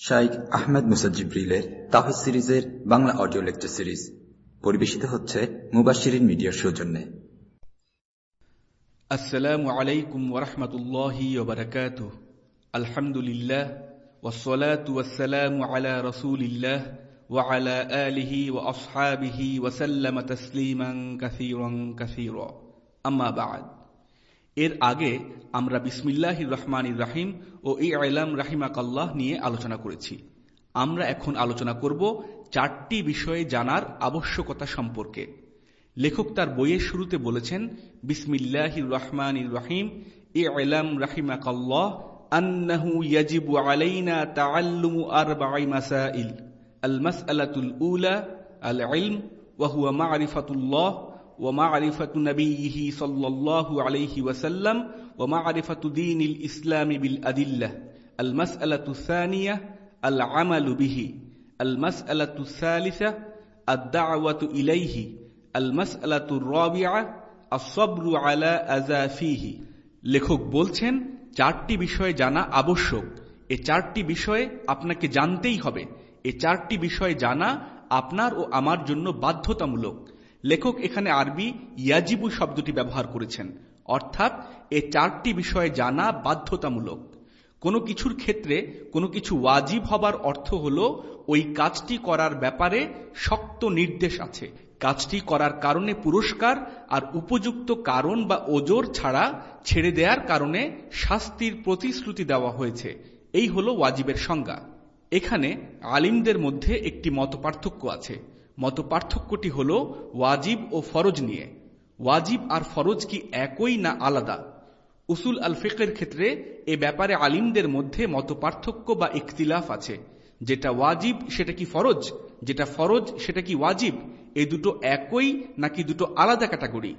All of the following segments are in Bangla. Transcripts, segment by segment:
শাইখ আহমেদ মুসাজিব্রিলের তাহিদ সিরিজের বাংলা অডিও লেকচার সিরিজ পরিবেশিত হচ্ছে মুবাশিরিন মিডিয়ার সৌজন্যে السلام عليكم ورحمة الله وبركاته الحمد لله والصلاة والسلام على رسول الله وعلى آله وأصحابه وسلم تسليما كثيرا كثيرا أما بعد এর আগে আমরা বিসমিল্লাহ রহমান রাহিম ও ই আলাম রাহিমাকাল্লাহ নিয়ে আলোচনা করেছি। আমরা এখন আলোচনা করব চারটি বিষয়ে জানার আবশ্যকতা সম্পর্কে। লেখক তার বইয়ের শুরুতে বলেছেন বিসমিল্লাহ রহমান রাহিম ই আলাম রাহিমা কাল্লাহ ইয়াজিবু আলাইনা আল মাসআলাতুল উলা মা'রিফাতুল্লাহ ومعرفة نبيه صلى الله عليه وسلم ومعرفة دين الإسلام بالأدلة المسألة الثانية العمل به المسألة الثالثة الدعوة إليه المسألة الرابعة الصبر على أذى فيه লেখক বলছেন চারটি বিষয়ে জানা আবশ্যক এ চারটি বিষয়ে আপনাকে জানতেই হবে এ চারটি বিষয় জানা আপনার ও আমার জন্য বাধ্যতামূলক লেখক এখানে আরবি ইয়াজিবু শব্দটি ব্যবহার করেছেন। অর্থাৎ এ চারটি বিষয়ে জানা বাধ্যতামূলক। কোনো কিছুর ক্ষেত্রে কোনো কিছু ওয়াজিব হবার অর্থ হল, ওই কাজটি করার ব্যাপারে শক্ত নির্দেশ আছে। কাজটি করার কারণে পুরস্কার আর উপযুক্ত কারণ বা ওজোর ছাড়া ছেড়ে দেওয়ার কারণে শাস্তির প্রতিশ্রুতি দেওয়া হয়েছে। এই হল ওয়াজিবের সংজ্ঞা। এখানে আলিমদের মধ্যে একটি মতপার্থক্য আছে। মত পার্থক্যটি হল ওয়াজিব ও ফরজ নিয়ে। ওয়াজিব আর ফরজ কি একই না আলাদা? উসুল আল ফিকের ক্ষেত্রে এ ব্যাপারে আলিমদের মধ্যে মত পার্থক্য বা ইখতিলাফ আছে। যেটা ওয়াজিব, সেটা কি ফরজ? যেটা ফরজ, সেটা কি ওয়াজিব? এই দুটো একই নাকি দুটো আলাদা ক্যাটাগরি?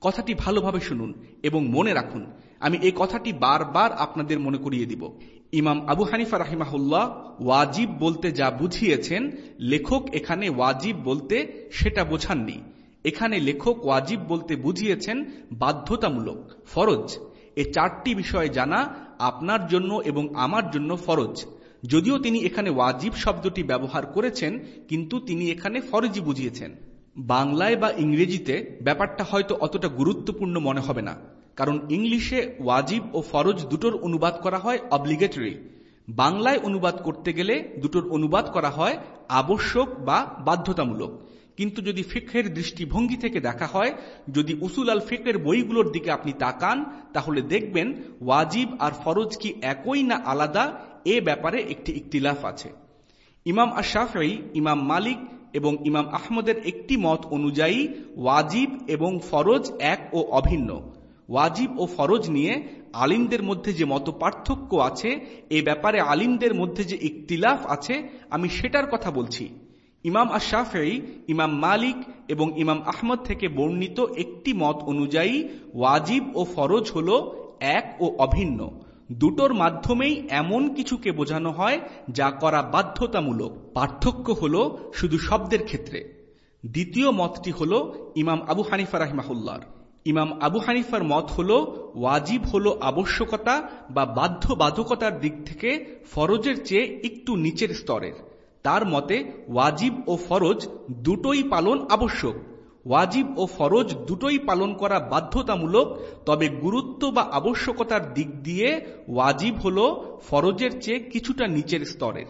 কথাটি ভালোভাবে শুনুন এবং মনে রাখুন। আমি এই কথাটি বারবার আপনাদের মনে করিয়ে দিব। ইমাম আবু হানিফা রাহিমাহুল্লাহ ওয়াজিব বলতে যা বুঝিয়েছেন, লেখক এখানে ওয়াজিব বলতে সেটা বোঝাননি। এখানে লেখক ওয়াজিব বলতে বুঝিয়েছেন বাধ্যতামূলক, ফরজ। এ চারটি বিষয় জানা আপনার জন্য এবং আমার জন্য ফরজ। যদিও তিনি এখানে ওয়াজিব শব্দটি ব্যবহার করেছেন, কিন্তু তিনি এখানে ফরজি বুঝিয়েছেন। বাংলায় বা ইংরেজিতে ব্যাপারটা হয়তো অতটা গুরুত্বপূর্ণ মনে হবে না। কারণ ইংলিশে ওয়াজিব ও ফরজ দুটোর অনুবাদ করা হয় অবলিগেটরি বাংলায় অনুবাদ করতে গেলে দুটোর অনুবাদ করা হয় আবশ্যক বা বাধ্যতামূলক। কিন্তু যদি ফিকের দৃষ্টিভঙ্গি থেকে দেখা হয়, যদি উসুল আল ফিকের বইগুলোর দিকে আপনি তাকান, তাহলে দেখবেন ওয়াজিব আর ফরজ কি একই না আলাদা, এ ব্যাপারে একটি ইকতিলাফ আছে। ইমাম আশাফি ইমাম মালিক এবং ইমাম আহমদের একটি মত অনুযায়ী ওয়াজিব এবং ফরজ এক ও অভিন্ন। ওয়াজিব ও ফরজ নিয়ে আলিমদের মধ্যে যে মত পার্থক্য আছে, এ ব্যাপারে আলিমদের মধ্যে যে ইকতিলাফ আছে, আমি সেটার কথা বলছি। ইমাম আশাফেই ইমাম মালিক এবং ইমাম আহমদ থেকে বর্ণিত একটি মত অনুযায়ী ওয়াজিব ও ফরজ হল এক ও অভিন্ন। দুটোর মাধ্যমেই এমন কিছুকে বোঝানো হয় যা করা বাধ্যতামূলক। পার্থক্য হল শুধু শব্দের ক্ষেত্রে। দ্বিতীয় মতটি হল ইমাম আবু হানিফা রাহিমাহুল্লার। ইমাম আবু হানিফার মত হল ওয়াজিব হল আবশ্যকতা বা বাধ্যবাধকতার দিক থেকে ফরজের চেয়ে একটু নিচের স্তরের। তার মতে ওয়াজিব ও ফরজ দুটোই পালন আবশ্যক। ওয়াজিব ও ফরজ দুটোই পালন করা বাধ্যতামূলক, তবে গুরুত্ব বা আবশ্যকতার দিক দিয়ে ওয়াজিব হল ফরজের চেয়ে কিছুটা নিচের স্তরের।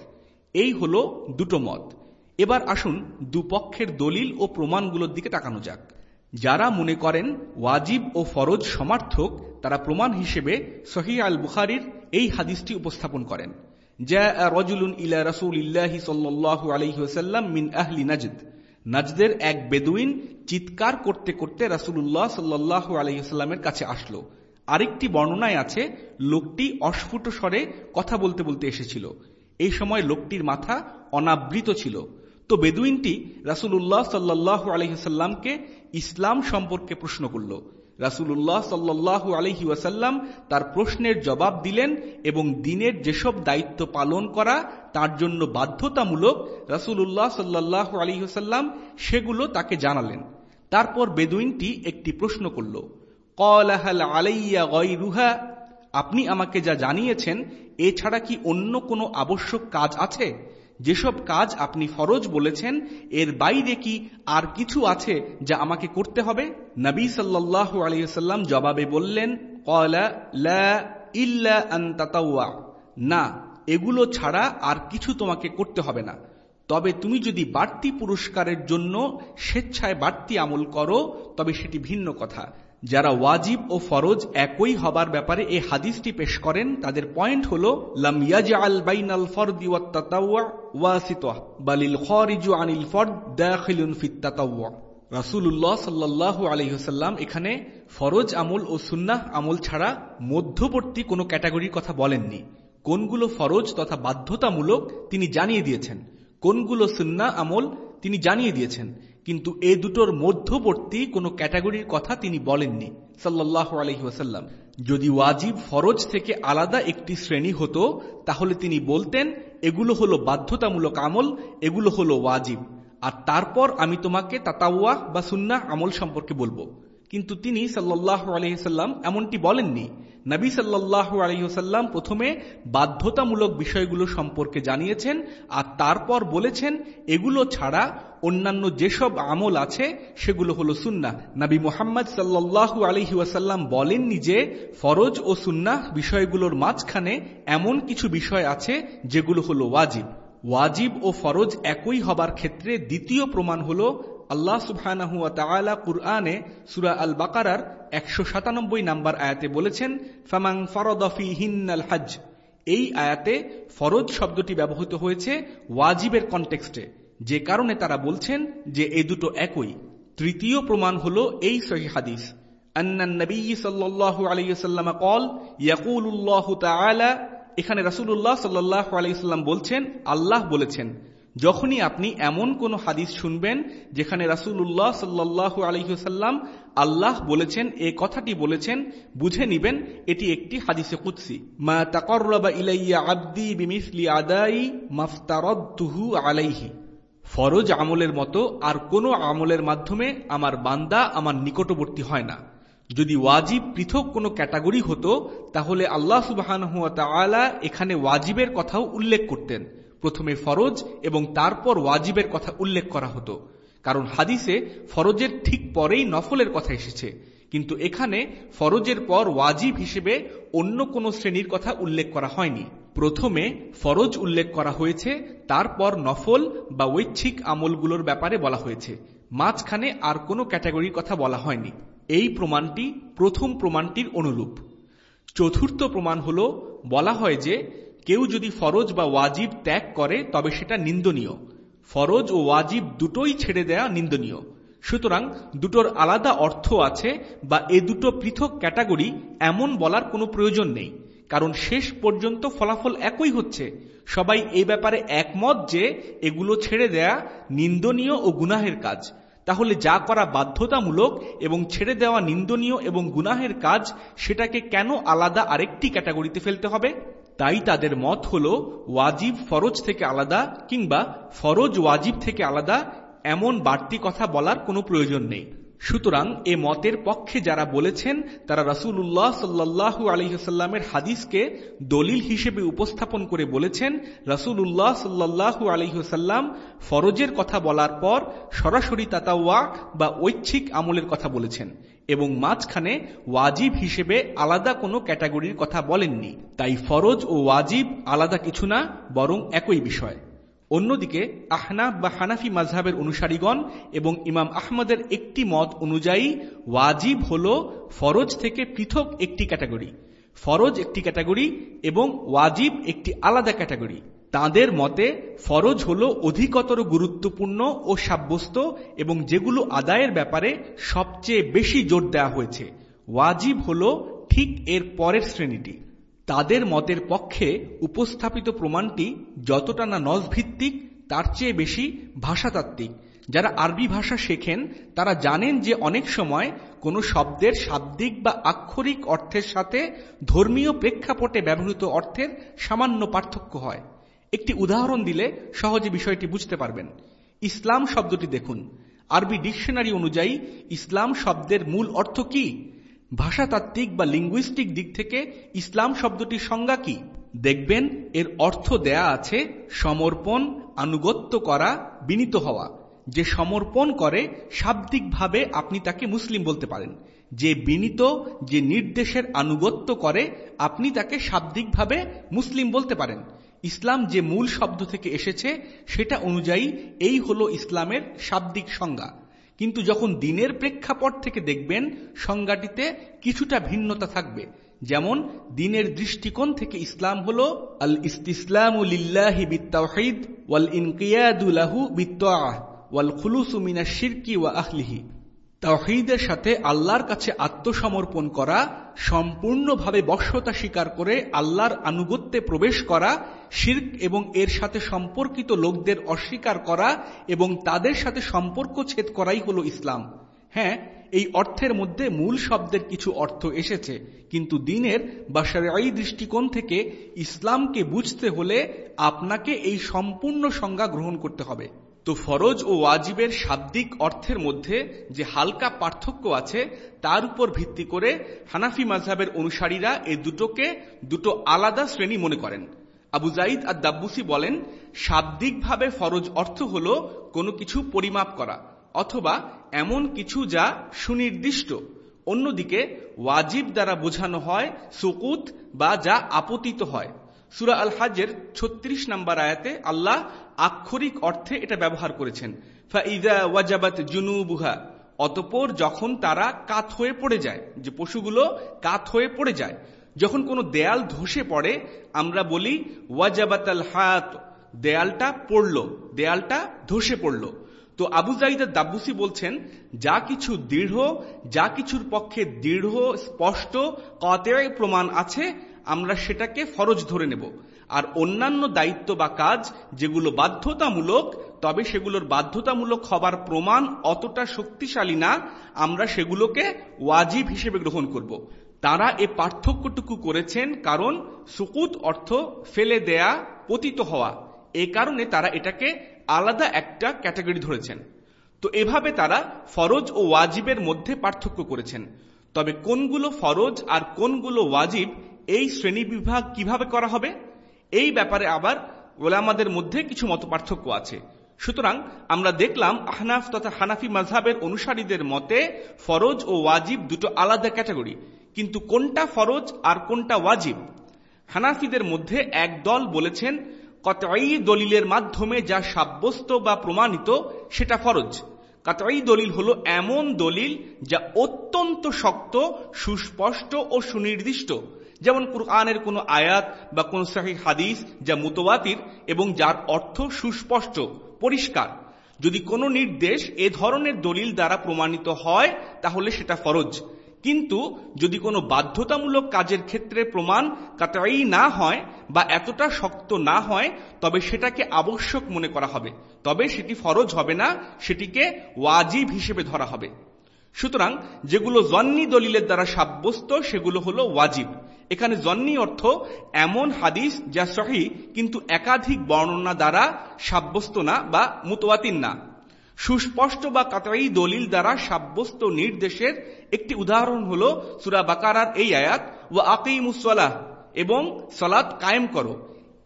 এই হল দুটো মত। এবার আসুন দুপক্ষের দলিল ও প্রমাণগুলোর দিকে তাকানো যাক। যারা মনে করেন ওয়াজিব ও ফরজ সমার্থক, তারা প্রমাণ হিসেবে সহি আল বুখারির এই হাদিসটি উপস্থাপন করেন। মিন আহলি নাজদ। নাজদের এক বেদুইন চিৎকার করতে করতে রাসুল্লাহ সাল্লাহ আলহিহাল্লামের কাছে আসলো। আরেকটি বর্ণনায় আছে, লোকটি অস্ফুট স্বরে কথা বলতে বলতে এসেছিল। এই সময় লোকটির মাথা অনাবৃত ছিল। তো বেদুইনটি রাসুল্লাহ সাল্লাহ আলহিহাল্লামকে ইসলাম সম্পর্কে প্রশ্ন করল। রাসুল্লাহ সাল্লাহ আলহি ওয়াসাল্লাম তার প্রশ্নের জবাব দিলেন এবং দিনের যেসব দায়িত্ব পালন করা তার জন্য বাধ্যতামূলক রাসুল্লাহ সাল্লাহ আলহিহাল্লাম সেগুলো তাকে জানালেন। তারপর বেদুইনটি একটি প্রশ্ন করল কলাহাল আলাইয়া গয়রুহা? আপনি আমাকে যা জানিয়েছেন এছাড়া কি অন্য কোনো আবশ্যক কাজ আছে? যেসব কাজ আপনি ফরজ বলেছেন, এর বাইরে কি আর কিছু আছে যা আমাকে করতে হবে? নবী সাল্লাহ আলিয়াল্লাম জবাবে বললেন না, এগুলো ছাড়া আর কিছু তোমাকে করতে হবে না। তবে তুমি যদি বাড়তি পুরস্কারের জন্য স্বেচ্ছায় বাড়তি আমল করো, তবে সেটি ভিন্ন কথা। যারা ওয়াজিব ও ফরজ একই হবার ব্যাপারে এই হাদিসটি পেশ করেন, তাদের পয়েন্ট হল, লাম আনিল দাখিলুন এখানে ফরজ আমল ও সুন্নাহ আমল ছাড়া মধ্যবর্তী কোনো ক্যাটাগরির কথা বলেননি। কোনগুলো ফরজ তথা বাধ্যতামূলক তিনি জানিয়ে দিয়েছেন। কোনগুলো সুন্না আমল তিনি জানিয়ে দিয়েছেন। কিন্তু এ দুটোর মধ্যবর্তী কোনো ক্যাটাগরির কথা তিনি বলেননি সাল্লাহ আলহি ওয়াসাল্লাম। যদি ওয়াজিব ফরজ থেকে আলাদা একটি শ্রেণি হতো, তাহলে তিনি বলতেন, এগুলো হলো বাধ্যতামূলক আমল, এগুলো হলো ওয়াজিব। আর তারপর আমি তোমাকে তাতাওয়া বা সুন্না আমল সম্পর্কে বলব। কিন্তু তিনি সাল্লাহ আলহিসাল্লাম এমনটি বলেননি। নবী সাল্লাহ আলহিহসাল্লাম প্রথমে বাধ্যতামূলক বিষয়গুলো সম্পর্কে জানিয়েছেন আর তারপর বলেছেন, এগুলো ছাড়া অন্যান্য যেসব আমল আছে, সেগুলো হলো সুন্না নবী মোহাম্মদ সাল্লাহ আলহি ওয়াসাল্লাম বলেননি যে ফরজ ও সুন্না বিষয়গুলোর মাঝখানে এমন কিছু বিষয় আছে, যেগুলো হলো ওয়াজিব। ওয়াজিব ও ফরজ একই হবার ক্ষেত্রে দ্বিতীয় প্রমাণ হল আল্লাহ সুবহানাহুয়া তালা কুরআনে সুরা আল বাকারার একশো সাতানব্বই নাম্বার আয়াতে বলেছেন ফামাং ফরদফি হিন্নাল হাজ এই আয়াতে ফরজ শব্দটি ব্যবহৃত হয়েছে ওয়াজিবের কনটেক্সটে, যে কারণে তারা বলছেন যে এ দুটো একই। তৃতীয় প্রমাণ হল এই সহি হাদিস। এখানে রাসুল্লাহ সাল্লাহ আলাইসাল্লাম বলছেন, আল্লাহ বলেছেন। যখনই আপনি এমন কোন হাদিস শুনবেন যেখানে রাসুল্লাহ সাল্লাহ আলহিহাল্লাম আল্লাহ বলেছেন, এ কথাটি বলেছেন, বুঝে নিবেন, এটি একটি হাদিসে কুৎসি মা তাকর্রবা ইলাইয়া আব্দি বিমিসলি আদাই মাফতারদ্দুহু আলাইহি। ফরজ আমলের মতো আর কোনো আমলের মাধ্যমে আমার বান্দা আমার নিকটবর্তী হয় না। যদি ওয়াজিব পৃথক কোনো ক্যাটাগরি হতো, তাহলে আল্লাহ সুবাহান এখানে ওয়াজিবের কথাও উল্লেখ করতেন। প্রথমে ফরজ এবং তারপর ওয়াজিবের কথা উল্লেখ করা হতো। কারণ হাদিসে ফরজের ঠিক পরেই নফলের কথা এসেছে। কিন্তু এখানে ফরজের পর ওয়াজিব হিসেবে অন্য কোন শ্রেণির কথা উল্লেখ করা হয়নি। প্রথমে ফরজ উল্লেখ করা হয়েছে, তারপর নফল বা ঐচ্ছিক আমলগুলোর ব্যাপারে বলা হয়েছে। মাঝখানে আর কোনো ক্যাটাগরির কথা বলা হয়নি। এই প্রমাণটি প্রথম প্রমাণটির অনুরূপ। চতুর্থ প্রমাণ হল, বলা হয় যে কেউ যদি ফরজ বা ওয়াজিব ত্যাগ করে, তবে সেটা নিন্দনীয়। ফরজ ও ওয়াজিব দুটোই ছেড়ে দেয়া নিন্দনীয়। সুতরাং দুটোর আলাদা অর্থ আছে বা এ দুটো পৃথক ক্যাটাগরি এমন বলার কোনো প্রয়োজন নেই, কারণ শেষ পর্যন্ত ফলাফল একই হচ্ছে। সবাই এই ব্যাপারে একমত যে এগুলো ছেড়ে দেয়া নিন্দনীয় ও গুনাহের কাজ। তাহলে যা করা বাধ্যতামূলক এবং ছেড়ে দেওয়া নিন্দনীয় এবং গুনাহের কাজ, সেটাকে কেন আলাদা আরেকটি ক্যাটাগরিতে ফেলতে হবে? তাই তাদের মত হল ওয়াজিব ফরজ থেকে আলাদা কিংবা ফরজ ওয়াজিব থেকে আলাদা, এমন বাড়তি কথা বলার কোনো প্রয়োজন নেই। সুতরাং এ মতের পক্ষে যারা বলেছেন, তারা রাসুল্লাহ সাল্লাহু আলহিহাস্লামের হাদিসকে দলিল হিসেবে উপস্থাপন করে বলেছেন রাসুল্লাহ সাল্লাহু আলহিহাস্লাম ফরজের কথা বলার পর সরাসরি তাতাওয়া বা ঐচ্ছিক আমলের কথা বলেছেন এবং মাঝখানে ওয়াজিব হিসেবে আলাদা কোনো ক্যাটাগরির কথা বলেননি। তাই ফরজ ও ওয়াজিব আলাদা কিছু না, বরং একই বিষয়। অন্যদিকে আহনাফ বা হানাফি মাঝহাবের অনুসারীগণ এবং ইমাম আহমদের একটি মত অনুযায়ী ওয়াজিব হল ফরজ থেকে পৃথক একটি ক্যাটাগরি। ফরজ একটি ক্যাটাগরি এবং ওয়াজিব একটি আলাদা ক্যাটাগরি। তাদের মতে ফরজ হল অধিকতর গুরুত্বপূর্ণ ও সাব্যস্ত এবং যেগুলো আদায়ের ব্যাপারে সবচেয়ে বেশি জোর দেওয়া হয়েছে। ওয়াজিব হল ঠিক এর পরের শ্রেণীটি। তাদের মতের পক্ষে উপস্থাপিত প্রমাণটি যতটা না নজভিত্তিক তার চেয়ে বেশি ভাষাতাত্ত্বিক। যারা আরবি ভাষা শেখেন, তারা জানেন যে অনেক সময় কোনো শব্দের শাব্দিক বা আক্ষরিক অর্থের সাথে ধর্মীয় প্রেক্ষাপটে ব্যবহৃত অর্থের সামান্য পার্থক্য হয়। একটি উদাহরণ দিলে সহজে বিষয়টি বুঝতে পারবেন। ইসলাম শব্দটি দেখুন। আরবি ডিকশনারি অনুযায়ী, ইসলাম শব্দের মূল অর্থ কি? ভাষাতাত্ত্বিক বা লিঙ্গুইস্টিক দিক থেকে ইসলাম শব্দটির সংজ্ঞা কি? দেখবেন, এর অর্থ দেয়া আছে সমর্পণ, আনুগত্য করা, বিনীত হওয়া। যে সমর্পণ করে, শাব্দিকভাবে আপনি তাকে মুসলিম বলতে পারেন। যে বিনীত, যে নির্দেশের আনুগত্য করে, আপনি তাকে শাব্দিকভাবে মুসলিম বলতে পারেন। ইসলাম যে মূল শব্দ থেকে এসেছে, সেটা অনুযায়ী এই হলো ইসলামের শাব্দিক সংজ্ঞা। কিন্তু যখন দিনের প্রেক্ষাপট থেকে দেখবেন, সংজ্ঞাটিতে কিছুটা ভিন্নতা থাকবে। যেমন, দিনের দৃষ্টিকোণ থেকে ইসলাম হল আল ইস্তিসলাম ওয়াল ইনকিয়াদুলাহু ওয়াল খুলুসু মিনা শিরকি ওয়া আহলিহি তাওহিদের সাথে আল্লাহর কাছে আত্মসমর্পণ করা, সম্পূর্ণভাবে বশ্যতা স্বীকার করে আল্লাহর আনুগত্যে প্রবেশ করা, শির্ক এবং এর সাথে সম্পর্কিত লোকদের অস্বীকার করা এবং তাদের সাথে সম্পর্ক ছেদ করাই হল ইসলাম। হ্যাঁ এই অর্থের মধ্যে মূল শব্দের কিছু অর্থ এসেছে, কিন্তু দিনের বা সারাই দৃষ্টিকোণ থেকে ইসলামকে বুঝতে হলে আপনাকে এই সম্পূর্ণ সংজ্ঞা গ্রহণ করতে হবে। তো ফরজ ও ওয়াজিবের শাব্দিক অর্থের মধ্যে যে হালকা পার্থক্য আছে, তার উপর ভিত্তি করে হানাফি মাঝহের অনুসারীরা এই দুটোকে দুটো আলাদা শ্রেণি মনে করেন। আবু জাইদ আর দাব্বুসি বলেন, শাব্দিকভাবে ফরজ অর্থ হল কোনো কিছু পরিমাপ করা অথবা এমন কিছু যা সুনির্দিষ্ট। অন্যদিকে ওয়াজিব দ্বারা বোঝানো হয় সুকুত বা যা আপতিত হয়। সুরা আল হাজের ছত্রিশ নম্বর আয়াতে আল্লাহ আক্ষরিক অর্থে এটা ব্যবহার করেছেন। ফাইদা জুনুবুহা, অতপর যখন তারা কাত হয়ে পড়ে যায়, যে পশুগুলো কাত হয়ে পড়ে যায়, যখন কোনো দেয়াল ধসে পড়ে, আমরা বলি ওয়াজাবাত আল হাত, দেয়ালটা পড়ল, দেয়ালটা ধসে পড়ল। তো আবু জাইদ দাব্বুসি বলছেন, যা কিছু দৃঢ়, যা কিছুর পক্ষে দৃঢ়, স্পষ্ট কতে প্রমাণ আছে আমরা সেটাকে ফরজ ধরে নেব। আর অন্যান্য দায়িত্ব বা কাজ যেগুলো বাধ্যতামূলক, তবে সেগুলোর বাধ্যতামূলক হবার প্রমাণ অতটা শক্তিশালী না, আমরা সেগুলোকে ওয়াজিব হিসেবে গ্রহণ করব। তারা এ পার্থক্যটুকু করেছেন কারণ সুকুত অর্থ ফেলে দেয়া, পতিত হওয়া। এ কারণে তারা এটাকে আলাদা একটা ক্যাটাগরি ধরেছেন। তো এভাবে তারা ফরজ ও ওয়াজিবের মধ্যে পার্থক্য করেছেন। তবে কোনগুলো ফরজ আর কোনগুলো ওয়াজিব এই শ্রেণি বিভাগ কীভাবে করা হবে? এই ব্যাপারে আবার ওলামাদের মধ্যে কিছু মত পার্থক্য আছে। সুতরাং আমরা দেখলাম আহনাফ তথা হানাফি মাঝহাবের অনুসারীদের মতে ফরজ ও ওয়াজিব দুটো আলাদা ক্যাটাগরি। কিন্তু কোনটা ফরজ আর কোনটা ওয়াজিব? হানাফিদের মধ্যে এক দল বলেছেন, কতই দলিলের মাধ্যমে যা সাব্যস্ত বা প্রমাণিত, সেটা ফরজ। কাতই দলিল হলো এমন দলিল যা অত্যন্ত শক্ত, সুস্পষ্ট ও সুনির্দিষ্ট। যেমন কুরআনের কোনো আয়াত বা কোন সাহি হাদিস যা মুতওয়াতির এবং যার অর্থ সুস্পষ্ট, পরিষ্কার। যদি কোনো নির্দেশ এ ধরনের দলিল দ্বারা প্রমাণিত হয়, তাহলে সেটা ফরজ। কিন্তু যদি কোনো বাধ্যতামূলক কাজের ক্ষেত্রে প্রমাণ কাতাই না হয় বা এতটা শক্ত না হয়, তবে সেটাকে আবশ্যক মনে করা হবে। তবে সেটি ফরজ হবে না, সেটিকে ওয়াজিব হিসেবে ধরা হবে। সুতরাং যেগুলো জন্নি দলিলের দ্বারা সাব্যস্ত, সেগুলো হলো ওয়াজিব। এখানে জন্নি অর্থ এমন হাদিস যা সহি, কিন্তু একাধিক বর্ণনা দ্বারা সাব্যস্ত না বা মুতোয়াতিন না। সুস্পষ্ট বা কাতাই দলিল দ্বারা সাব্যস্ত নির্দেশের একটি উদাহরণ হল সুরা বাকারার এই আয়াত ও আকিমুসলাহ এবং সলাৎ কায়েম করো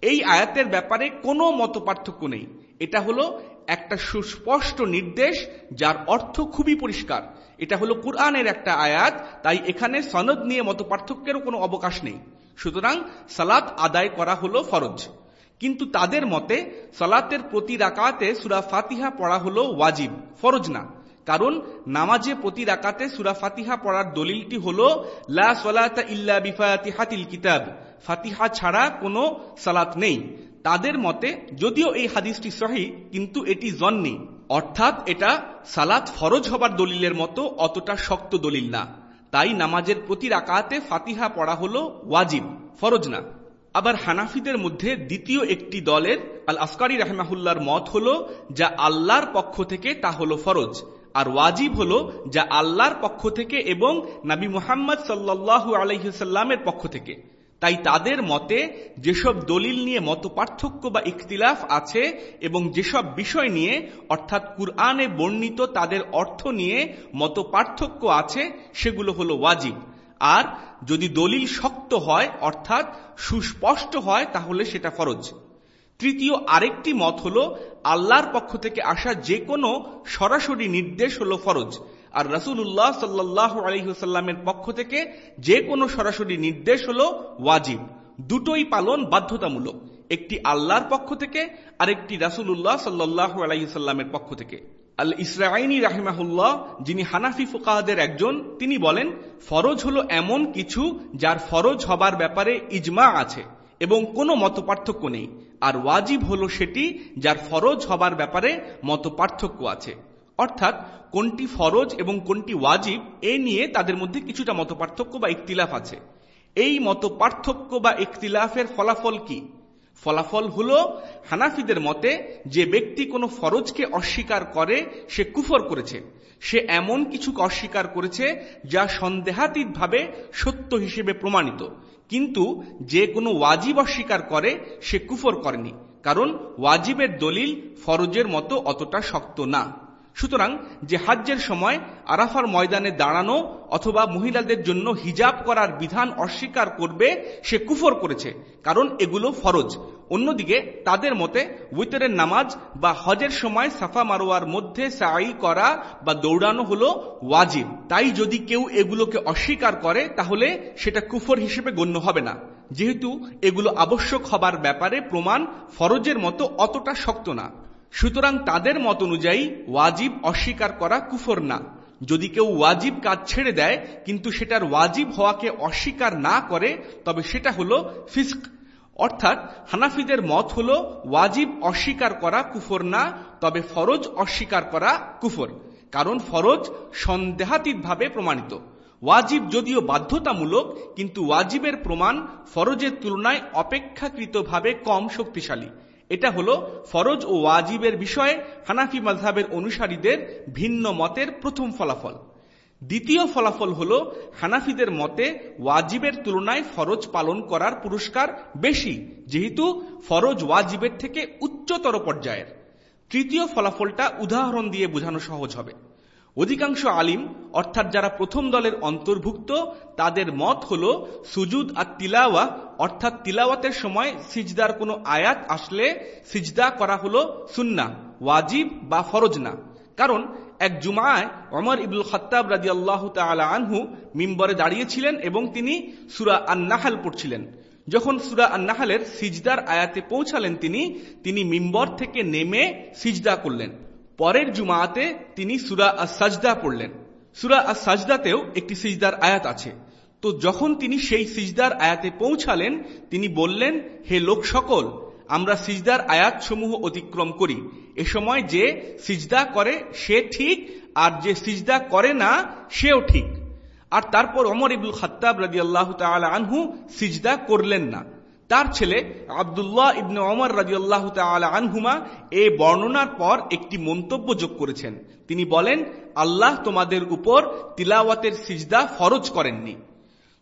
এই আয়াতের ব্যাপারে কোনো মত পার্থক্য নেই। এটা হলো একটা সুস্পষ্ট নির্দেশ যার অর্থ খুবই পরিষ্কার। এটা হলো কুরআনের একটা আয়াত, তাই এখানে সনদ নিয়ে মত পার্থক্যেরও কোনো অবকাশ নেই। সুতরাং সালাত আদায় করা হলো ফরজ। কিন্তু তাদের মতে সালাতের প্রতি রাকাতে সুরা ফাতিহা পড়া হলো ওয়াজিব, ফরজ না। কারণ নামাজে প্রতি রাকাতে সুরা ফাতিহা পড়ার দলিলটি হল, লা সলাতা ইল্লা বিফাতিহাতিল কিতাব। ফাতিহা ছাড়া কোনো সালাত নেই। তাদের মতে যদিও এই হাদিসটি সহি, কিন্তু এটি জন্নি অর্থাৎ এটা সালাত ফরজ হবার দলিলের মতো অতটা শক্ত দলিল না। তাই নামাজের প্রতি রাকাতে ফাতিহা পড়া হল ওয়াজিব, ফরজ না। আবার হানাফিদের মধ্যে দ্বিতীয় একটি দলের আল আসকারি রাহমাহুল্লার মত হল, যা আল্লাহর পক্ষ থেকে তা হল ফরজ, আর ওয়াজিব হল, যা আল্লাহর পক্ষ থেকে এবং নাবী মুহাম্মদ সাল্লাহ আলহিসাল্লামের পক্ষ থেকে। তাই তাদের মতে যেসব দলিল নিয়ে মত পার্থক্য বা ইখতিলাফ আছে এবং যেসব বিষয় নিয়ে, অর্থাৎ কুরআনে বর্ণিত তাদের অর্থ নিয়ে মত পার্থক্য আছে, সেগুলো হলো ওয়াজিব। আর যদি দলিল শক্ত হয়, অর্থাৎ সুস্পষ্ট হয়, তাহলে সেটা ফরজ। তৃতীয় আরেকটি মত হল, আল্লাহর পক্ষ থেকে আসা যে কোনো সরাসরি নির্দেশ হল ফরজ। আর রাসুল্লাহ সাল্লাহ আলহিহাস্লামের পক্ষ থেকে যে কোনো সরাসরি নির্দেশ হল ওয়াজিব। দুটোই পালন বাধ্যতামূলক। একটি আল্লাহর পক্ষ থেকে আর আরেকটি রাসুল্লাহ সাল্লাহ আলাইসাল্লামের পক্ষ থেকে। আল ইসরাইনী রাহিমাহুল্লাহ, যিনি হানাফি ফুকাহাদের একজন, তিনি বলেন, ফরজ হলো এমন কিছু যার ফরজ হবার ব্যাপারে ইজমা আছে এবং কোনো মত নেই। আর ওয়াজিব হলো সেটি যার ফরজ হবার ব্যাপারে মত আছে। অর্থাৎ কোনটি ফরজ এবং কোনটি ওয়াজিব, এ নিয়ে তাদের মধ্যে কিছুটা মত পার্থক্য বা ইকতিলাফ আছে। এই মত পার্থক্য বা ইকতিলাফের ফলাফল কি? ফলাফল হল, হানাফিদের মতে, যে ব্যক্তি কোনো ফরজকে অস্বীকার করে, সে কুফর করেছে। সে এমন কিছুকে অস্বীকার করেছে, যা সন্দেহাতীতভাবে সত্য হিসেবে প্রমাণিত। কিন্তু যে কোনো ওয়াজিব অস্বীকার করে, সে কুফর করেনি। কারণ ওয়াজিবের দলিল ফরজের মতো অতটা শক্ত না। সুতরাং যে হাজ্যের সময় আরাফার ময়দানে দাঁড়ানো অথবা মহিলাদের জন্য হিজাব করার বিধান অস্বীকার করবে, সে কুফর করেছে, কারণ এগুলো ফরজ। অন্যদিকে তাদের মতে উইতরের নামাজ বা হজের সময় সাফা মারোয়ার মধ্যে সাই করা বা দৌড়ানো হলো ওয়াজিব। তাই যদি কেউ এগুলোকে অস্বীকার করে, তাহলে সেটা কুফর হিসেবে গণ্য হবে না। যেহেতু এগুলো আবশ্যক হবার ব্যাপারে প্রমাণ ফরজের মতো অতটা শক্ত না। সুতরাং তাদের মত অনুযায়ী ওয়াজিব অস্বীকার করা কুফর না। যদি কেউ ওয়াজিব কাজ ছেড়ে দেয়, কিন্তু সেটার ওয়াজিব হওয়াকে অস্বীকার না করে, তবে সেটা হলো ফিস্ক। অর্থাৎ হানাফিদের মত হল ওয়াজিব অস্বীকার করা কুফর না, তবে ফরজ অস্বীকার করা কুফর। কারণ ফরজ সন্দেহাতীতভাবে প্রমাণিত। ওয়াজিব যদিও বাধ্যতামূলক, কিন্তু ওয়াজিবের প্রমাণ ফরজের তুলনায় অপেক্ষাকৃতভাবে কম শক্তিশালী। এটা হলো ফরজ ও ওয়াজিবের বিষয়ে হানাফি মাঝহাবের অনুসারীদের ভিন্ন মতের প্রথম ফলাফল। দ্বিতীয় ফলাফল হল হানাফিদের মতে ওয়াজিবের তুলনায় ফরজ পালন করার পুরস্কার বেশি, যেহেতু ফরজ ওয়াজিবের থেকে উচ্চতর পর্যায়ের। তৃতীয় ফলাফলটা উদাহরণ দিয়ে বোঝানো সহজ হবে। অধিকাংশ আলিম, অর্থাৎ যারা প্রথম দলের অন্তর্ভুক্ত, তাদের মত হল সুজুদ আর তিলাওয়া, অর্থাৎ তিলাওয়াতের সময় সিজদার কোনো আয়াত আসলে সিজদা করা হলো সুন্না ওয়াজিব বা ফরজ না। কারণ এক জুমায় অমর ইবুল খত্তাব রাজি আল্লাহ আনহু মিম্বরে দাঁড়িয়েছিলেন এবং তিনি সুরা আন্নাহাল পড়ছিলেন। যখন সুরা আন্নাহালের সিজদার আয়াতে পৌঁছালেন তিনি তিনি মিম্বর থেকে নেমে সিজদা করলেন। পরের জুমাতে তিনি সুরা আ সাজদা পড়লেন। সুরা আ সাজদাতেও একটি সিজদার আয়াত আছে। তো যখন তিনি সেই সিজদার আয়াতে পৌঁছালেন, তিনি বললেন, হে লোক সকল, আমরা সিজদার আয়াত সমূহ অতিক্রম করি। এ সময় যে সিজদা করে, সে ঠিক, আর যে সিজদা করে না, সেও ঠিক। আর তারপর অমর ইবুল খত্তাব রাজি আল্লাহ আনহু সিজদা করলেন না। তার ছেলে আবদুল্লাহ ইবনে অমর রাজিউল্লাহ আনহুমা এ বর্ণনার পর একটি মন্তব্য যোগ করেছেন। তিনি বলেন, আল্লাহ তোমাদের উপর তিলাওয়াতের সিজদা ফরজ করেননি।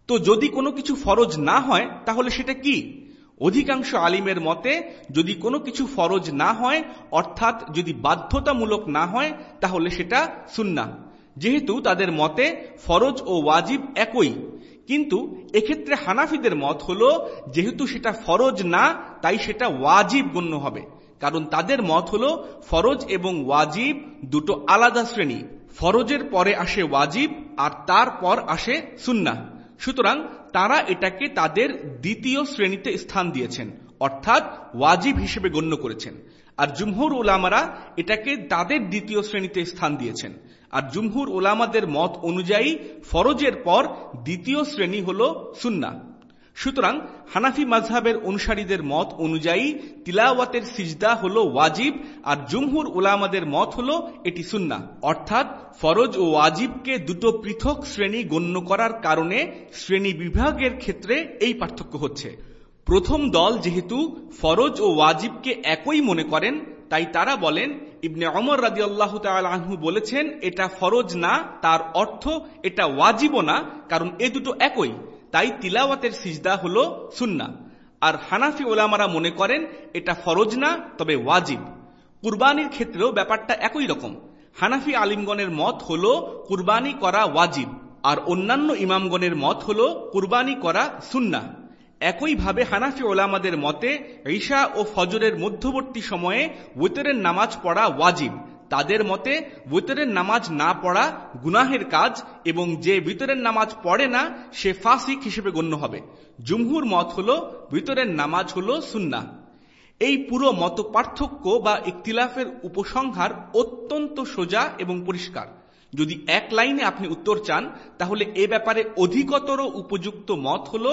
তো যদি কোনো কিছু ফরজ না হয়, তাহলে সেটা কি? অধিকাংশ আলিমের মতে, যদি কোনো কিছু ফরজ না হয়, অর্থাৎ যদি বাধ্যতামূলক না হয়, তাহলে সেটা সুন্না যেহেতু তাদের মতে, ফরজ ও ওয়াজিব একই। কিন্তু এক্ষেত্রে হানাফিদের মত হল, যেহেতু সেটা ফরজ না, তাই সেটা ওয়াজিব গণ্য হবে। কারণ তাদের মত হল, ফরজ এবং ওয়াজিব দুটো আলাদা শ্রেণি। ফরজের পরে আসে ওয়াজিব, আর তারপর আসে সুন্না সুতরাং তারা এটাকে তাদের দ্বিতীয় শ্রেণীতে স্থান দিয়েছেন, অর্থাৎ ওয়াজিব হিসেবে গণ্য করেছেন। আর জুমহুর উলামারা এটাকে তাদের দ্বিতীয় শ্রেণীতে স্থান দিয়েছেন। আর জুমহুর ওলামাদের মত অনুযায়ী ফরজের পর দ্বিতীয় শ্রেণি হল সুন্না। সুতরাং হানাফি মাঝহাবের অনুসারীদের মত অনুযায়ী তিলাওয়াতের সিজদা হল ওয়াজিব আর জুমহুর উলামাদের মত হল এটি সুন্না। অর্থাৎ ফরজ ও ওয়াজিবকে দুটো পৃথক শ্রেণি গণ্য করার কারণে শ্রেণি বিভাগের ক্ষেত্রে এই পার্থক্য হচ্ছে। প্রথম দল যেহেতু ফরজ ও ওয়াজিবকে একই মনে করেন, তাই তারা বলেন, ইবনে অমর রাজি আল্লাহ আনহু বলেছেন, এটা ফরজ না, তার অর্থ এটা ওয়াজিবও না, কারণ এ দুটো একই। তাই তিলাওয়াতের সিজদা হল সুন্না আর হানাফি ওলামারা মনে করেন, এটা ফরজ না, তবে ওয়াজিব। কুরবানির ক্ষেত্রেও ব্যাপারটা একই রকম। হানাফি আলিমগণের মত হল, কুরবানি করা ওয়াজিব। আর অন্যান্য ইমামগণের মত হল, কুরবানি করা সুন্না একইভাবে হানাফি ওলামাদের মতে, ঈশা ও ফজরের মধ্যবর্তী সময়ে ওয়েতরের নামাজ পড়া ওয়াজিব। তাদের মতে ভিতরের নামাজ না পড়া গুনাহের কাজ এবং যে ভিতরের নামাজ পড়ে না, সে ফাসিক হিসেবে গণ্য হবে। জুমহুর মত হল ভিতরের নামাজ হল সুন্না এই পুরো মত পার্থক্য বা ইকতিলাফের উপসংহার অত্যন্ত সোজা এবং পরিষ্কার। যদি এক লাইনে আপনি উত্তর চান, তাহলে এ ব্যাপারে অধিকতর উপযুক্ত মত হল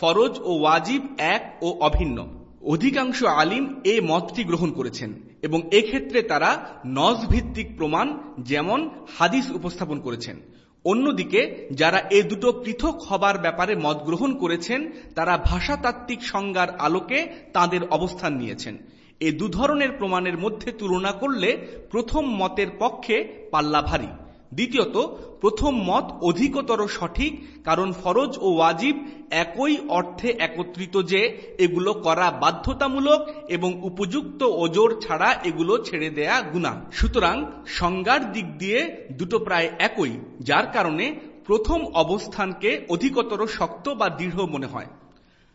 ফরজ ও ওয়াজিব এক ও অভিন্ন। অধিকাংশ আলিম এ মতটি গ্রহণ করেছেন এবং এক্ষেত্রে তারা নজ ভিত্তিক প্রমাণ যেমন হাদিস উপস্থাপন করেছেন। অন্যদিকে, যারা এ দুটো পৃথক হবার ব্যাপারে মত গ্রহণ করেছেন, তারা ভাষাতাত্ত্বিক সংজ্ঞার আলোকে তাদের অবস্থান নিয়েছেন। এ দু ধরনের প্রমাণের মধ্যে তুলনা করলে প্রথম মতের পক্ষে পাল্লা ভারী দ্বিতীয়ত, প্রথম মত অধিকতর সঠিক, কারণ ফরজ ও ওয়াজিব একই অর্থে একত্রিত যে এগুলো করা বাধ্যতামূলক এবং উপযুক্ত ওজোর ছাড়া এগুলো ছেড়ে দেয়া গুণা সুতরাং সংজ্ঞার দিক দিয়ে দুটো প্রায় একই, যার কারণে প্রথম অবস্থানকে অধিকতর শক্ত বা দৃঢ় মনে হয়।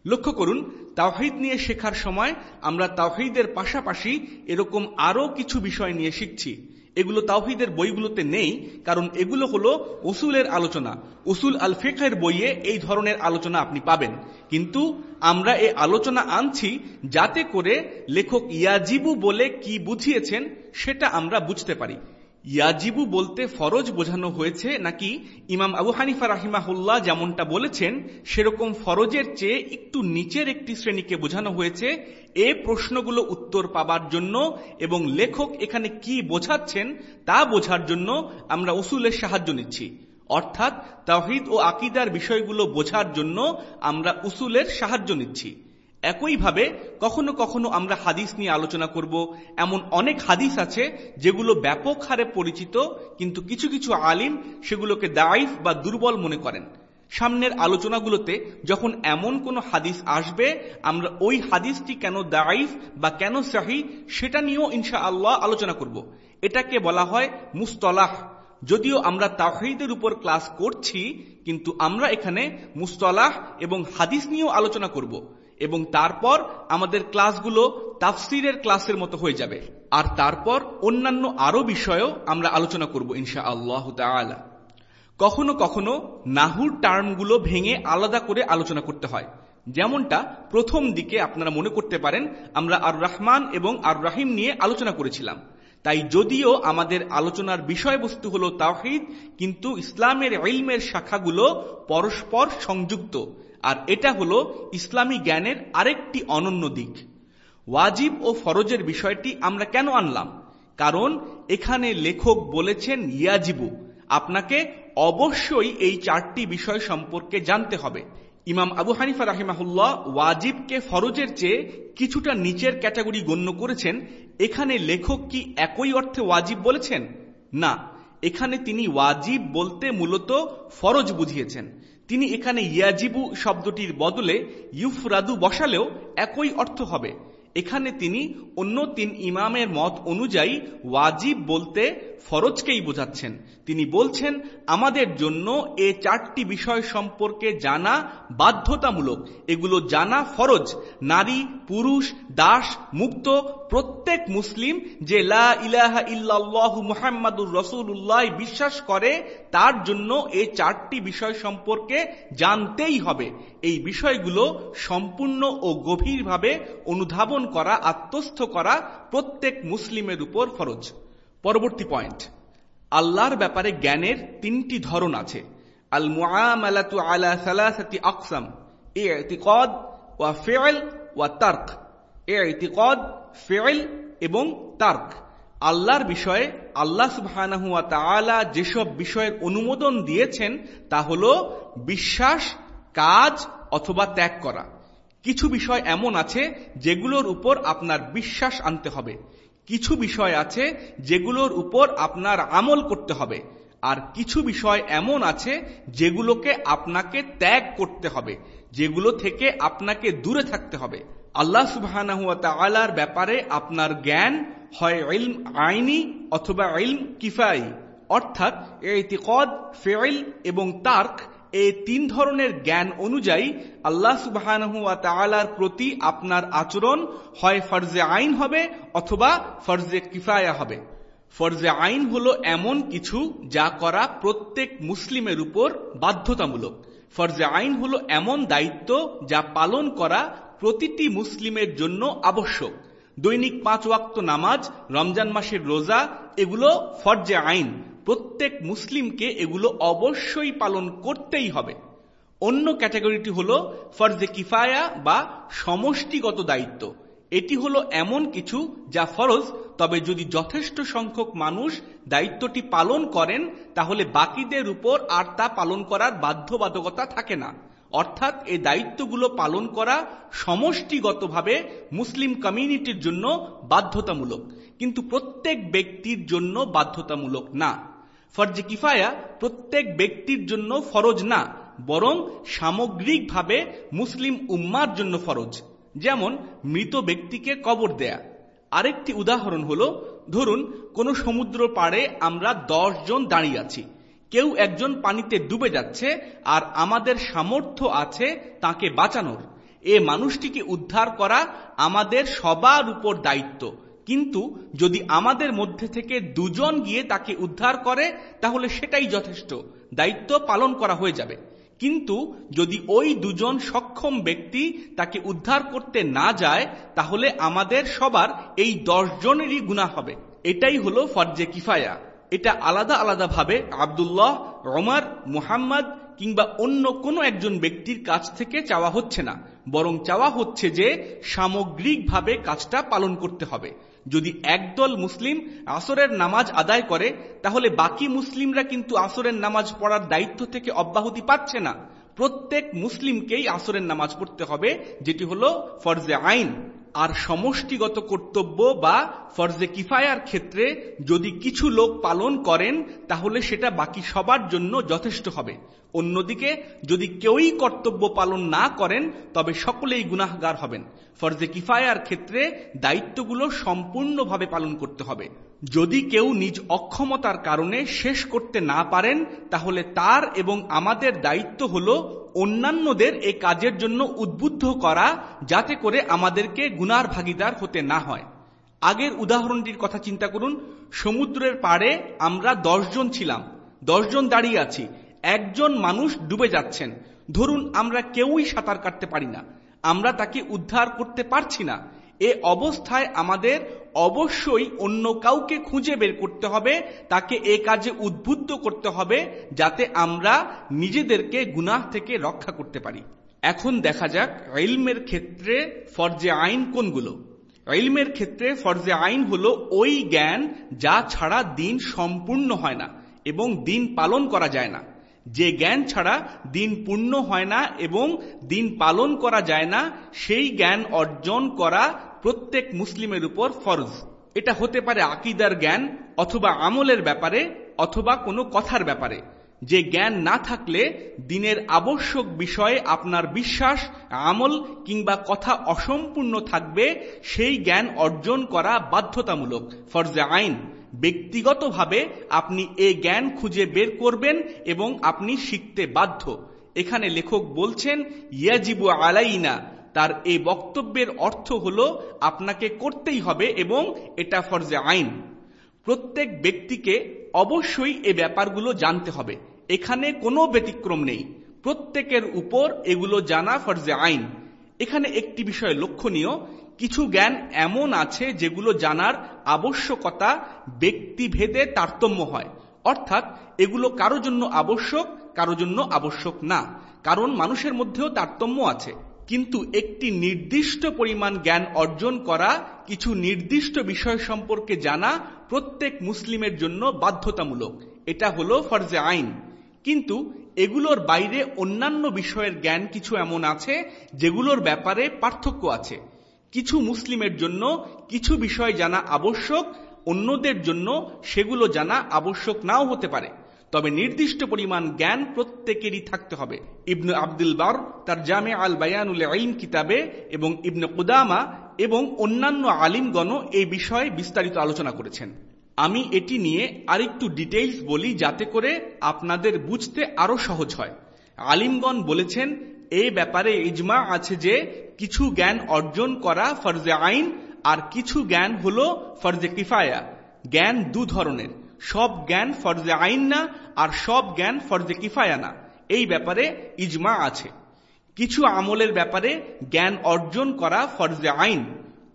লক্ষ্য করুন, তাওহিদ নিয়ে শেখার সময় আমরা তাওহিদের পাশাপাশি এরকম আরও কিছু বিষয় নিয়ে শিখছি। এগুলো তাওহিদের বইগুলোতে নেই, কারণ এগুলো হলো উসুলের আলোচনা। উসুল আল ফেকের বইয়ে এই ধরনের আলোচনা আপনি পাবেন। কিন্তু আমরা এই আলোচনা আনছি যাতে করে লেখক ইয়াজিবু বলে কি বুঝিয়েছেন সেটা আমরা বুঝতে পারি। ইয়াজিবু বলতে ফরজ বোঝানো হয়েছে নাকি ইমাম আবু হানিফা রাহিমাহুল্লাহ যেমনটা বলেছেন, সেরকম ফরজের চেয়ে একটু নিচের একটি শ্রেণীকে বোঝানো হয়েছে। এ প্রশ্নগুলো উত্তর পাবার জন্য এবং লেখক এখানে কি বোঝাচ্ছেন তা বোঝার জন্য আমরা উসুলের সাহায্য নিচ্ছি। অর্থাৎ তাহিদ ও আকিদার বিষয়গুলো বোঝার জন্য আমরা উসুলের সাহায্য নিচ্ছি। একইভাবে কখনো কখনো আমরা হাদিস নিয়ে আলোচনা করব। এমন অনেক হাদিস আছে যেগুলো ব্যাপক হারে পরিচিত, কিন্তু কিছু কিছু আলিম সেগুলোকে দাইফ বা দুর্বল মনে করেন। সামনের আলোচনাগুলোতে যখন এমন কোনো হাদিস আসবে, আমরা ওই হাদিসটি কেন দাইফ বা কেন সাহি সেটা নিয়েও ইনশা আল্লাহ আলোচনা করব। এটাকে বলা হয় মুস্তলাহ। যদিও আমরা তাহিদের উপর ক্লাস করছি, কিন্তু আমরা এখানে মুস্তলাহ এবং হাদিস নিয়েও আলোচনা করব। এবং তারপর আমাদের ক্লাসগুলো তাফসিরের ক্লাসের মতো হয়ে যাবে। আর তারপর অন্যান্য আরও বিষয়েও আমরা আলোচনা করব ইনশা আল্লাহ কখনো কখনো নাহুর টার্মগুলো ভেঙে আলাদা করে আলোচনা করতে হয়। যেমনটা প্রথম দিকে আপনারা মনে করতে পারেন, আমরা আর রহমান এবং আর রাহিম নিয়ে আলোচনা করেছিলাম। তাই যদিও আমাদের আলোচনার বিষয়বস্তু হল তাওহিদ, কিন্তু ইসলামের ইলমের শাখাগুলো পরস্পর সংযুক্ত। আর এটা হলো ইসলামী জ্ঞানের আরেকটি অনন্য দিক। ওয়াজিব ও ফরজের বিষয়টি আমরা কেন আনলাম? কারণ এখানে লেখক বলেছেন, ইয়াজিবু, আপনাকে অবশ্যই এই চারটি বিষয় সম্পর্কে জানতে হবে। ইমাম আবু হানিফা রাহিমাহুল্লাহ ওয়াজিবকে ফরজের চেয়ে কিছুটা নিচের ক্যাটাগরি গণ্য করেছেন। এখানে লেখক কি একই অর্থে ওয়াজিব বলেছেন? না, এখানে তিনি ওয়াজিব বলতে মূলত ফরজ বুঝিয়েছেন। তিনি এখানে ইয়াজিবু শব্দটির বদলে ইউফরাদু বসালেও একই অর্থ হবে। এখানে তিনি অন্য তিন ইমামের মত অনুযায়ী ওয়াজিব বলতে ফরজকেই বোঝাচ্ছেন। তিনি বলছেন, আমাদের জন্য এ চারটি বিষয় সম্পর্কে জানা বাধ্যতামূলক। এগুলো জানা ফরজ। নারী, পুরুষ, দাস, মুক্ত প্রত্যেক মুসলিম যে লা ইলাহা ইল্লাল্লাহু মুহাম্মাদুর রসুল্লাহ বিশ্বাস করে, তার জন্য এই চারটি বিষয় সম্পর্কে জানতেই হবে। এই বিষয়গুলো সম্পূর্ণ ও গভীরভাবে অনুধাবন করা, আত্মস্থ করা প্রত্যেক মুসলিমের উপর ফরজ। পরবর্তী পয়েন্ট। আল্লাহর ব্যাপারে জ্ঞানের তিনটি ধরন আছে। আল মুআমালাতু আলা সালাসাতি আকসাম, ইতিকদ ওয়া ফি'ল ওয়া তার্ক। ইতিকদ ফি'ল এবং তার্ক। আল্লাহর বিষয়ে আল্লাহ তাআলা যেসব বিষয়ের অনুমোদন দিয়েছেন, তা হল বিশ্বাস, কাজ অথবা ত্যাগ করা। কিছু বিষয় এমন আছে যেগুলোর উপর আপনার বিশ্বাস আনতে হবে। কিছু বিষয় আছে যেগুলোর উপর আপনার আমল করতে হবে। আর কিছু বিষয় এমন আছে যেগুলোকে আপনাকে ত্যাগ করতে হবে, যেগুলো থেকে আপনাকে দূরে থাকতে হবে। আল্লাহ সুবাহ ব্যাপারে আপনার জ্ঞান হয় ইলম আইনি অথবা ইলম কিফাই। অর্থাৎ এতিকদ, ফেইল এবং তার্ক এই তিন ধরনের জ্ঞান অনুযায়ী আল্লাহ তালার প্রতি আপনার আচরণ হয় ফরজে আইন হবে অথবা ফরজে কিফায়া হবে। ফরজে আইন হলো এমন কিছু যা করা প্রত্যেক মুসলিমের উপর বাধ্যতামূলক। ফরজে আইন হলো এমন দায়িত্ব যা পালন করা প্রতিটি মুসলিমের জন্য আবশ্যক। দৈনিক পাঁচ ওয়াক্ত নামাজ, রমজান মাসের রোজা, এগুলো ফরজে আইন। প্রত্যেক মুসলিমকে এগুলো অবশ্যই পালন করতেই হবে। অন্য ক্যাটাগরিটি হল ফরজে কিফায়া বা সমষ্টিগত দায়িত্ব। এটি হলো এমন কিছু যা ফরজ, তবে যদি যথেষ্ট সংখ্যক মানুষ দায়িত্বটি পালন করেন, তাহলে বাকিদের উপর আর তা পালন করার বাধ্যবাধকতা থাকে না। অর্থাৎ এই দায়িত্বগুলো পালন করা সমষ্টিগতভাবে মুসলিম কমিউনিটির জন্য বাধ্যতামূলক। কিন্তু প্রত্যেক ব্যক্তির জন্য বাধ্যতামূলক না। ফরজে কিফায়া প্রত্যেক ব্যক্তির জন্য ফরজ না, বরং সামগ্রিকভাবে মুসলিম উম্মার জন্য ফরজ। যেমন মৃত ব্যক্তিকে কবর দেয়া। আরেকটি উদাহরণ হল, ধরুন কোন সমুদ্র পাড়ে আমরা দশ জন দাঁড়িয়ে আছি। কেউ একজন পানিতে ডুবে যাচ্ছে আর আমাদের সামর্থ্য আছে তাকে বাঁচানোর। এ মানুষটিকে উদ্ধার করা আমাদের সবার উপর দায়িত্ব। কিন্তু যদি আমাদের মধ্যে থেকে দুজন গিয়ে তাকে উদ্ধার করে, তাহলে সেটাই যথেষ্ট। দায়িত্ব পালন করা হয়ে যাবে। কিন্তু যদি ওই দুজন সক্ষম ব্যক্তি তাকে উদ্ধার করতে না যায়, তাহলে আমাদের সবার এই দশ জনেরই গুণা হবে। এটাই হলো ফরজে কিফায়া। এটা আলাদা আলাদা ভাবে আবদুল্লাহ রমার মুহাম্মদ কিংবা অন্য কোনো একজন ব্যক্তির কাছ থেকে চাওয়া হচ্ছে না। বরং চাওয়া হচ্ছে যে সামগ্রিকভাবে কাজটা পালন করতে হবে। যদি একদল মুসলিম আসরের নামাজ আদায় করে, তাহলে বাকি মুসলিমরা কিন্তু আসরের নামাজ পড়ার দায়িত্ব থেকে অব্যাহতি পাচ্ছে না। প্রত্যেক মুসলিমকেই আসরের নামাজ পড়তে হবে, যেটি হল ফরজে আইন। আর সমষ্টিগত কর্তব্য বা ফরজে কিফায়ার ক্ষেত্রে যদি কিছু লোক পালন করেন, তাহলে সেটা বাকি সবার জন্য যথেষ্ট হবে। অন্যদিকে, যদি কেউই কর্তব্য পালন না করেন, তবে সকলেই গুনাহগার হবেন। ফরজে কিফায়ার ক্ষেত্রে দায়িত্বগুলো সম্পূর্ণভাবে পালন করতে হবে। যদি কেউ নিজ অক্ষমতার কারণে শেষ করতে না পারেন, তাহলে তার এবং আমাদের দায়িত্ব হল অন্যান্যদের এই কাজের জন্য উদ্বুদ্ধ করা যাতে করে আমাদেরকে গুনার ভাগিদার হতে না হয়। আগের উদাহরণটির কথা চিন্তা করুন, সমুদ্রের পাড়ে আমরা দশজন ছিলাম দশজন দাঁড়িয়ে আছি, একজন মানুষ ডুবে যাচ্ছেন। ধরুন, আমরা কেউই সাঁতার কাটতে পারি না, আমরা তাকে উদ্ধার করতে পারছি না। এ অবস্থায় আমাদের অবশ্যই অন্য কাউকে খুঁজে বের করতে হবে, তাকে এ কাজে উদ্বুদ্ধ করতে হবে যাতে আমরা নিজেদেরকে গুনাহ থেকে রক্ষা করতে পারি। এখন দেখা যাক ইলমের ক্ষেত্রে ফরজে আইন কোনগুলো। ইলমের ক্ষেত্রে ফরজে আইন হলো ওই জ্ঞান যা ছাড়া দিন সম্পূর্ণ হয় না এবং দিন পালন করা যায় না। যে জ্ঞান ছাড়া দিন পূর্ণ হয় না এবং দিন পালন করা যায় না, সেই জ্ঞান অর্জন করা প্রত্যেক মুসলিমের উপর ফরজ। এটা হতে পারে আকিদার জ্ঞান অথবা আমলের ব্যাপারে অথবা কোনো কথার ব্যাপারে। যে জ্ঞান না থাকলে দিনের আবশ্যক বিষয়ে আপনার বিশ্বাস, আমল কিংবা কথা অসম্পূর্ণ থাকবে, সেই জ্ঞান অর্জন করা বাধ্যতামূলক। ফরজে আইন। ব্যক্তিগতভাবে আপনি এ জ্ঞান খুঁজে বের করবেন এবং আপনি শিখতে বাধ্য। এখানে লেখক বলছেন, ইয়াজিবু আলাইনা তার এই বক্তব্যের অর্থ হল আপনাকে করতেই হবে এবং এটা ফরজে আইন। প্রত্যেক ব্যক্তিকে অবশ্যই এ ব্যাপারগুলো জানতে হবে। এখানে কোনো ব্যতিক্রম নেই। প্রত্যেকের উপর এগুলো জানা ফরজে আইন। এখানে একটি বিষয় লক্ষণীয়, কিছু জ্ঞান এমন আছে যেগুলো জানার আবশ্যকতা ব্যক্তিভেদে তারতম্য হয়। অর্থাৎ এগুলো কারও জন্য আবশ্যক, কারও জন্য আবশ্যক না। কারণ মানুষের মধ্যেও তারতম্য আছে। কিন্তু একটি নির্দিষ্ট পরিমাণ জ্ঞান অর্জন করা, কিছু নির্দিষ্ট বিষয় সম্পর্কে জানা প্রত্যেক মুসলিমের জন্য বাধ্যতামূলক। এটা হলো ফরজে আইন। কিন্তু এগুলোর বাইরে অন্যান্য বিষয়ের জ্ঞান কিছু এমন আছে, যেগুলোর ব্যাপারে পার্থক্য আছে। কিছু মুসলিমের জন্য কিছু বিষয় জানা আবশ্যক, অন্যদের জন্য সেগুলো জানা আবশ্যক নাও হতে পারে। তবে নির্দিষ্ট পরিমাণ জ্ঞান প্রত্যেকেরই থাকতে হবে। ইবনু আব্দুল বার তার জামে আল বায়ানুল আইন কিতাবে এবং ইবনে কুদামা এবং অন্যান্য আলিমগণ এই বিষয়ে বিস্তারিত আলোচনা করেছেন। আমি এটি নিয়ে আরেকটু ডিটেইলস বলি যাতে করে আপনাদের বুঝতে আরও সহজ হয়। আলিমগণ বলেছেন এই ব্যাপারে ইজমা আছে যে কিছু জ্ঞান অর্জন করা ফরজে আইন আর কিছু জ্ঞান হল ফরজে কিফায়া। জ্ঞান দু ধরনের। সব জ্ঞান ফরজে আইন না আর সব জ্ঞান ফরজে কিফায়া না এই ব্যাপারে ইজমা আছে। কিছু আমলের ব্যাপারে জ্ঞান অর্জন করা ফরজে আইন।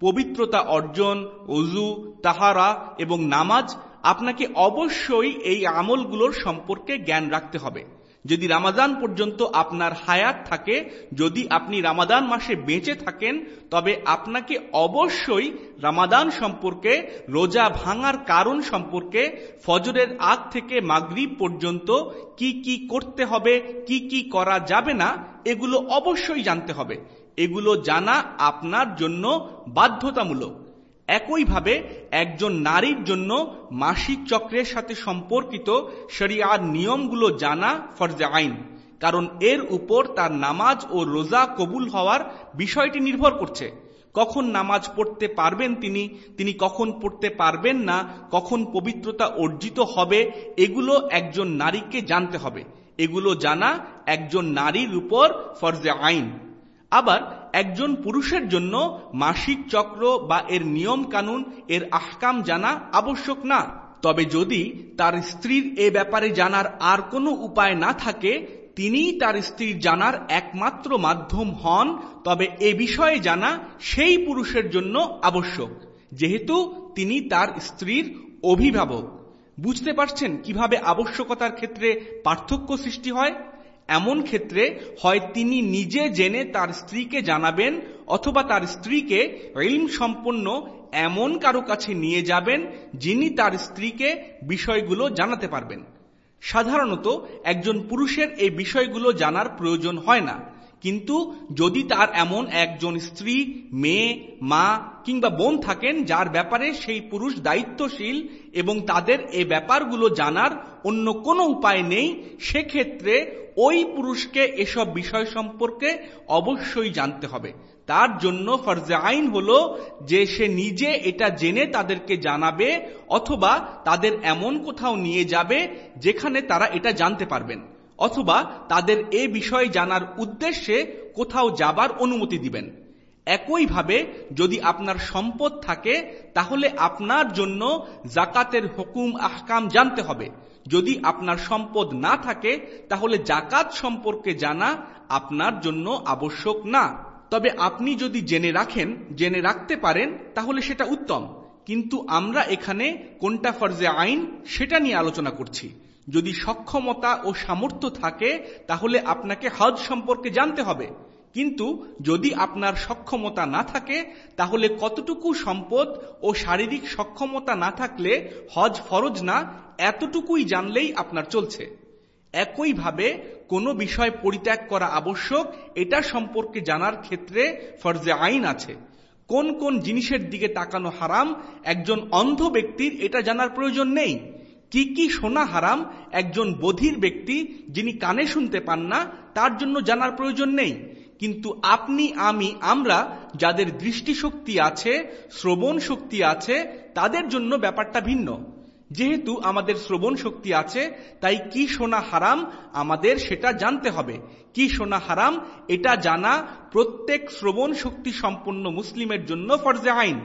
পবিত্রতা অর্জন অজু তাহারা এবং নামাজ আপনাকে অবশ্যই এই আমলগুলোর সম্পর্কে জ্ঞান রাখতে হবে। যদি রামাদান পর্যন্ত আপনার হায়াত থাকে, যদি আপনি রামাদান মাসে বেঁচে থাকেন, তবে আপনাকে অবশ্যই রামাদান সম্পর্কে, রোজা ভাঙার কারণ সম্পর্কে, ফজরের আগ থেকে মাগরিব পর্যন্ত কি কি করতে হবে, কি কি করা যাবে না, এগুলো অবশ্যই জানতে হবে। এগুলো জানা আপনার জন্য বাধ্যতামূলক। একইভাবে একজন নারীর জন্য মাসিক চক্রের সাথে সম্পর্কিত শরিয়ার নিয়মগুলো জানা ফরজে আইন, কারণ এর উপর তার নামাজ ও রোজা কবুল হওয়ার বিষয়টি নির্ভর করছে। কখন নামাজ পড়তে পারবেন তিনি তিনি কখন পড়তে পারবেন না, কখন পবিত্রতা অর্জিত হবে, এগুলো একজন নারীকে জানতে হবে। এগুলো জানা একজন নারীর উপর ফরজে আইন। আবার একজন পুরুষের জন্য মাসিক চক্র বা এর নিয়ম কানুন, এর আহকাম জানা আবশ্যক না। তবে যদি তার স্ত্রীর এ ব্যাপারে জানার আর কোনো উপায় না থাকে তিনি তার স্ত্রীর জানার একমাত্র মাধ্যম হন, তবে এ বিষয়ে জানা সেই পুরুষের জন্য আবশ্যক, যেহেতু তিনি তার স্ত্রীর অভিভাবক। বুঝতে পারছেন কীভাবে আবশ্যকতার ক্ষেত্রে পার্থক্য সৃষ্টি হয়? এমন ক্ষেত্রে হয় তিনি নিজে জেনে তার স্ত্রীকে জানাবেন অথবা তার স্ত্রীকে ইলম সম্পন্ন এমন কারও কাছে নিয়ে যাবেন যিনি তার স্ত্রীকে বিষয়গুলো জানাতে পারবেন। সাধারণত একজন পুরুষের এই বিষয়গুলো জানার প্রয়োজন হয় না। কিন্তু যদি তার এমন একজন স্ত্রী, মেয়ে, মা কিংবা বোন থাকেন, যার ব্যাপারে সেই পুরুষ দায়িত্বশীল এবং তাদের এ ব্যাপারগুলো জানার অন্য কোনো উপায় নেই, সেক্ষেত্রে ওই পুরুষকে এসব বিষয় সম্পর্কে অবশ্যই জানতে হবে। তার জন্য ফরজে আইন হল যে সে নিজে এটা জেনে তাদেরকে জানাবে অথবা তাদের এমন কোথাও নিয়ে যাবে যেখানে তারা এটা জানতে পারবেন। অথবা তাদের এ বিষয়ে জানার উদ্দেশ্যে কোথাও যাবার অনুমতি দিবেন। একইভাবে যদি আপনার সম্পদ থাকে, তাহলে আপনার জন্য জাকাতের হুকুম আহকাম জানতে হবে। যদি আপনার সম্পদ না থাকে, তাহলে জাকাত সম্পর্কে জানা আপনার জন্য আবশ্যক না। তবে আপনি যদি জেনে রাখেন, জেনে রাখতে পারেন, তাহলে সেটা উত্তম। কিন্তু আমরা এখানে কোনটা ফরজে আইন, সেটা নিয়ে আলোচনা করছি। যদি সক্ষমতা ও সামর্থ্য থাকে, তাহলে আপনাকে হজ সম্পর্কে জানতে হবে। কিন্তু যদি আপনার সক্ষমতা না থাকে, তাহলে কতটুকু সম্পদ ও শারীরিক সক্ষমতা না থাকলে হজ ফরজ না, এতটুকুই জানলেই আপনার চলছে। একইভাবে কোনো বিষয় পরিত্যাগ করা আবশ্যক, এটা সম্পর্কে জানার ক্ষেত্রে ফরজে আইন আছে। কোন কোন জিনিসের দিকে তাকানো হারাম, একজন অন্ধ ব্যক্তির এটা জানার প্রয়োজন নেই। কি কি শোনা হারাম একজন বধির ব্যক্তি যিনি কানে শুনতে পান না, তার জন্য জানার প্রয়োজন নেই। কিন্তু আপনি, আমি, আমরা যাদের দৃষ্টিশক্তি আছে, শ্রবণ শক্তি আছে, তাদের জন্য ব্যাপারটা ভিন্ন। যেহেতু আমাদের শ্রবণ শক্তি আছে, তাই কি শোনা হারাম আমাদের সেটা জানতে হবে। কি শোনা হারাম এটা জানা প্রত্যেক শ্রবণ শক্তি সম্পন্ন মুসলিমের জন্য ফরজে আইন।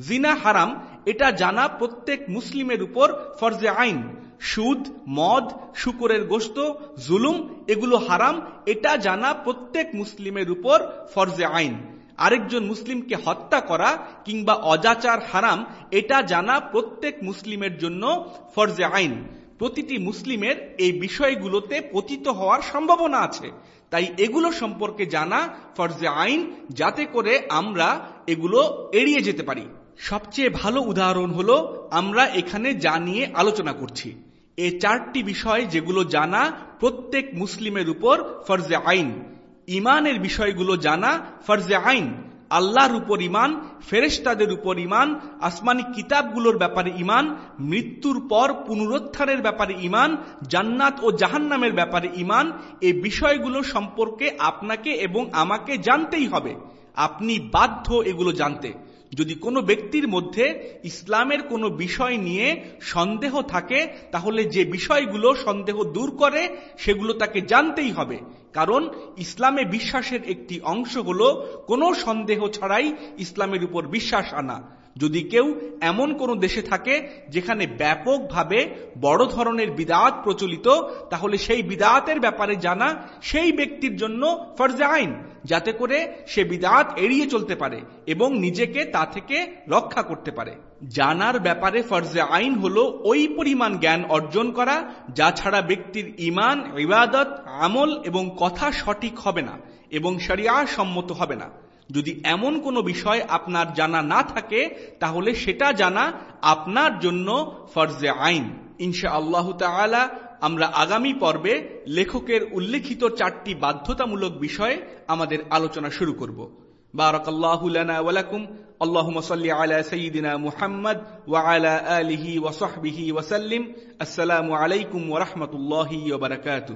জিনা হারাম, এটা জানা প্রত্যেক মুসলিমের উপর ফরজে আইন। সুদ, মদ, শুকরের গোস্ত জুলুম, এগুলো হারাম, এটা জানা প্রত্যেক মুসলিমের উপর ফরজে আইন। আরেকজন মুসলিমকে হত্যা করা কিংবা অজাচার হারাম, এটা জানা প্রত্যেক মুসলিমের জন্য ফরজে আইন। প্রতিটি মুসলিমের এই বিষয়গুলোতে পতিত হওয়ার সম্ভাবনা আছে। তাই এগুলো সম্পর্কে জানা ফরজে আইন, যাতে করে আমরা এগুলো এড়িয়ে যেতে পারি। সবচেয়ে ভালো উদাহরণ হলো আমরা এখানে যা নিয়ে আলোচনা করছি। এ চারটি বিষয় যেগুলো জানা প্রত্যেক মুসলিমের উপর ফরজে আইন। ইমানের বিষয়গুলো জানা ফরজে আইন। আল্লাহর উপর ইমান ফেরেস্তাদের উপর ইমান আসমানি কিতাবগুলোর ব্যাপারে ইমান মৃত্যুর পর পুনরুত্থানের ব্যাপারে ইমান জান্নাত ও জাহান্নামের ব্যাপারে ইমান এ বিষয়গুলো সম্পর্কে আপনাকে এবং আমাকে জানতেই হবে। আপনি বাধ্য এগুলো জানতে। যদি কোনো ব্যক্তির মধ্যে ইসলামের কোনো বিষয় নিয়ে সন্দেহ থাকে, তাহলে যে বিষয়গুলো সন্দেহ দূর করে, সেগুলো তাকে জানতেই হবে। কারণ ইসলামে বিশ্বাসের একটি অংশ হল কোনো সন্দেহ ছাড়াই ইসলামের উপর বিশ্বাস আনা। যদি কেউ এমন কোনো দেশে থাকে যেখানে ব্যাপকভাবে বড় ধরনের বিদাত প্রচলিত, তাহলে সেই বিদাতের ব্যাপারে জানা সেই ব্যক্তির জন্য ফরজে আইন, যাতে করে সে বিদাত এড়িয়ে চলতে পারে এবং নিজেকে তা থেকে রক্ষা করতে পারে। জানার ব্যাপারে ফরজে আইন হল ওই পরিমাণ জ্ঞান অর্জন করা, যা ছাড়া ব্যক্তির ইমান ইবাদত, আমল এবং কথা সঠিক হবে না এবং শরিয়া সম্মত হবে না। যদি এমন কোনো বিষয় আপনার জানা না থাকে তাহলে সেটা জানা আপনার জন্য ফরজে আইন ইনশা আল্লাহ তালা আমরা আগামী পর্বে লেখকের উল্লেখিত চারটি বাধ্যতামূলক বিষয়ে আমাদের আলোচনা শুরু করব بارك الله لنا ولكم اللهم صل على سيدنا محمد وعلى آله وصحبه وسلم السلام عليكم ورحمة الله وبركاته